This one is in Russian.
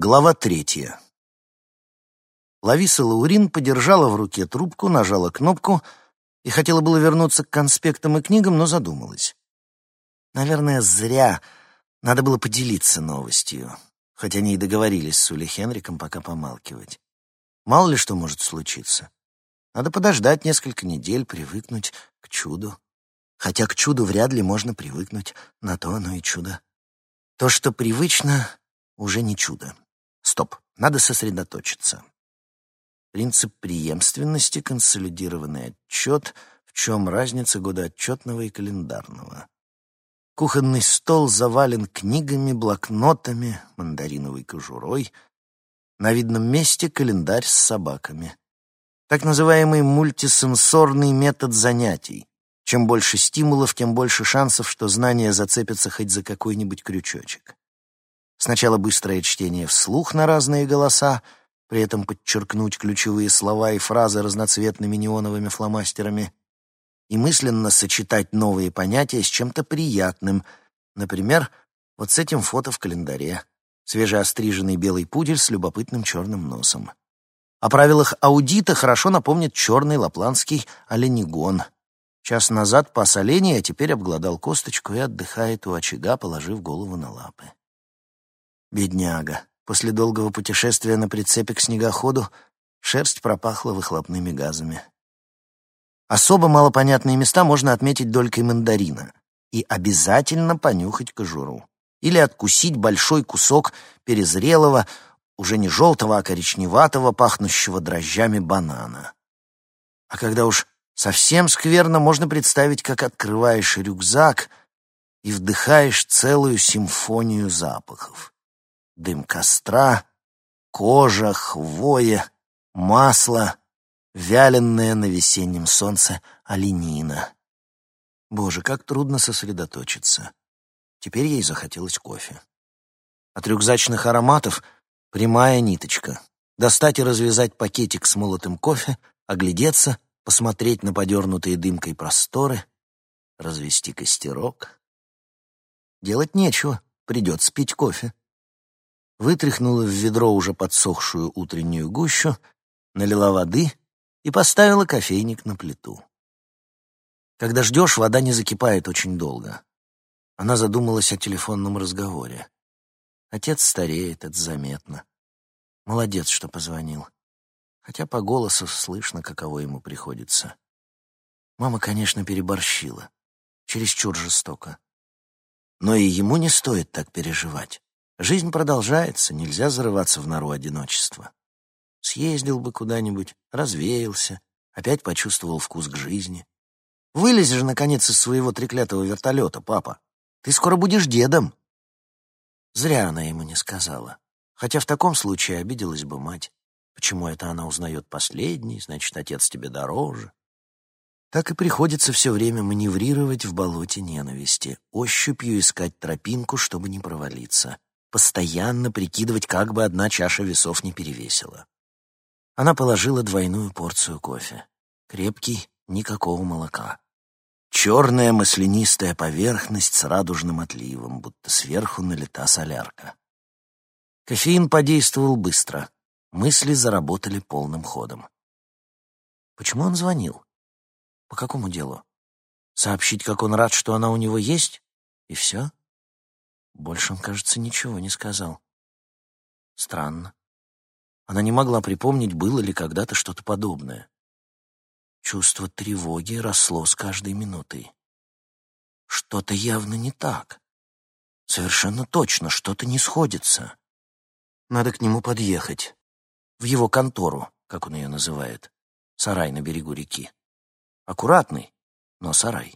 Глава третья. Лависа Лаурин подержала в руке трубку, нажала кнопку и хотела было вернуться к конспектам и книгам, но задумалась. Наверное, зря. Надо было поделиться новостью, хоть они и договорились с Ули Хенриком пока помалкивать. Мало ли что может случиться. Надо подождать несколько недель, привыкнуть к чуду. Хотя к чуду вряд ли можно привыкнуть, на то оно и чудо. То, что привычно, уже не чудо. Стоп, надо сосредоточиться. Принцип преемственности, консолидированный отчет, в чем разница года отчетного и календарного. Кухонный стол завален книгами, блокнотами, мандариновой кожурой. На видном месте календарь с собаками. Так называемый мультисенсорный метод занятий. Чем больше стимулов, тем больше шансов, что знания зацепятся хоть за какой-нибудь крючочек. Сначала быстрое чтение вслух на разные голоса, при этом подчеркнуть ключевые слова и фразы разноцветными неоновыми фломастерами, и мысленно сочетать новые понятия с чем-то приятным, например, вот с этим фото в календаре, свежеостриженный белый пудель с любопытным черным носом. О правилах аудита хорошо напомнит черный лапландский оленигон — Час назад пас оленей, а теперь обглодал косточку и отдыхает у очага, положив голову на лапы. Бедняга. После долгого путешествия на прицепе к снегоходу шерсть пропахла выхлопными газами. Особо малопонятные места можно отметить долькой мандарина и обязательно понюхать кожуру. Или откусить большой кусок перезрелого, уже не желтого, а коричневатого, пахнущего дрожжами банана. А когда уж Совсем скверно можно представить, как открываешь рюкзак и вдыхаешь целую симфонию запахов. Дым костра, кожа, хвоя, масло, вяленное на весеннем солнце оленина. Боже, как трудно сосредоточиться. Теперь ей захотелось кофе. От рюкзачных ароматов прямая ниточка. Достать и развязать пакетик с молотым кофе, оглядеться — посмотреть на подернутые дымкой просторы, развести костерок. Делать нечего, придется пить кофе. Вытряхнула в ведро уже подсохшую утреннюю гущу, налила воды и поставила кофейник на плиту. Когда ждешь, вода не закипает очень долго. Она задумалась о телефонном разговоре. Отец стареет, это заметно. Молодец, что позвонил хотя по голосу слышно, каково ему приходится. Мама, конечно, переборщила, чересчур жестоко. Но и ему не стоит так переживать. Жизнь продолжается, нельзя зарываться в нору одиночества. Съездил бы куда-нибудь, развеялся, опять почувствовал вкус к жизни. Вылезь же, наконец, из своего треклятого вертолета, папа. Ты скоро будешь дедом. Зря она ему не сказала. Хотя в таком случае обиделась бы мать. Почему это она узнает последний, значит, отец тебе дороже? Так и приходится все время маневрировать в болоте ненависти, ощупью искать тропинку, чтобы не провалиться, постоянно прикидывать, как бы одна чаша весов не перевесила. Она положила двойную порцию кофе. Крепкий, никакого молока. Черная маслянистая поверхность с радужным отливом, будто сверху налита солярка. Кофеин подействовал быстро. Мысли заработали полным ходом. Почему он звонил? По какому делу? Сообщить, как он рад, что она у него есть? И все? Больше он, кажется, ничего не сказал. Странно. Она не могла припомнить, было ли когда-то что-то подобное. Чувство тревоги росло с каждой минутой. Что-то явно не так. Совершенно точно, что-то не сходится. Надо к нему подъехать в его контору, как он ее называет, сарай на берегу реки. Аккуратный, но сарай.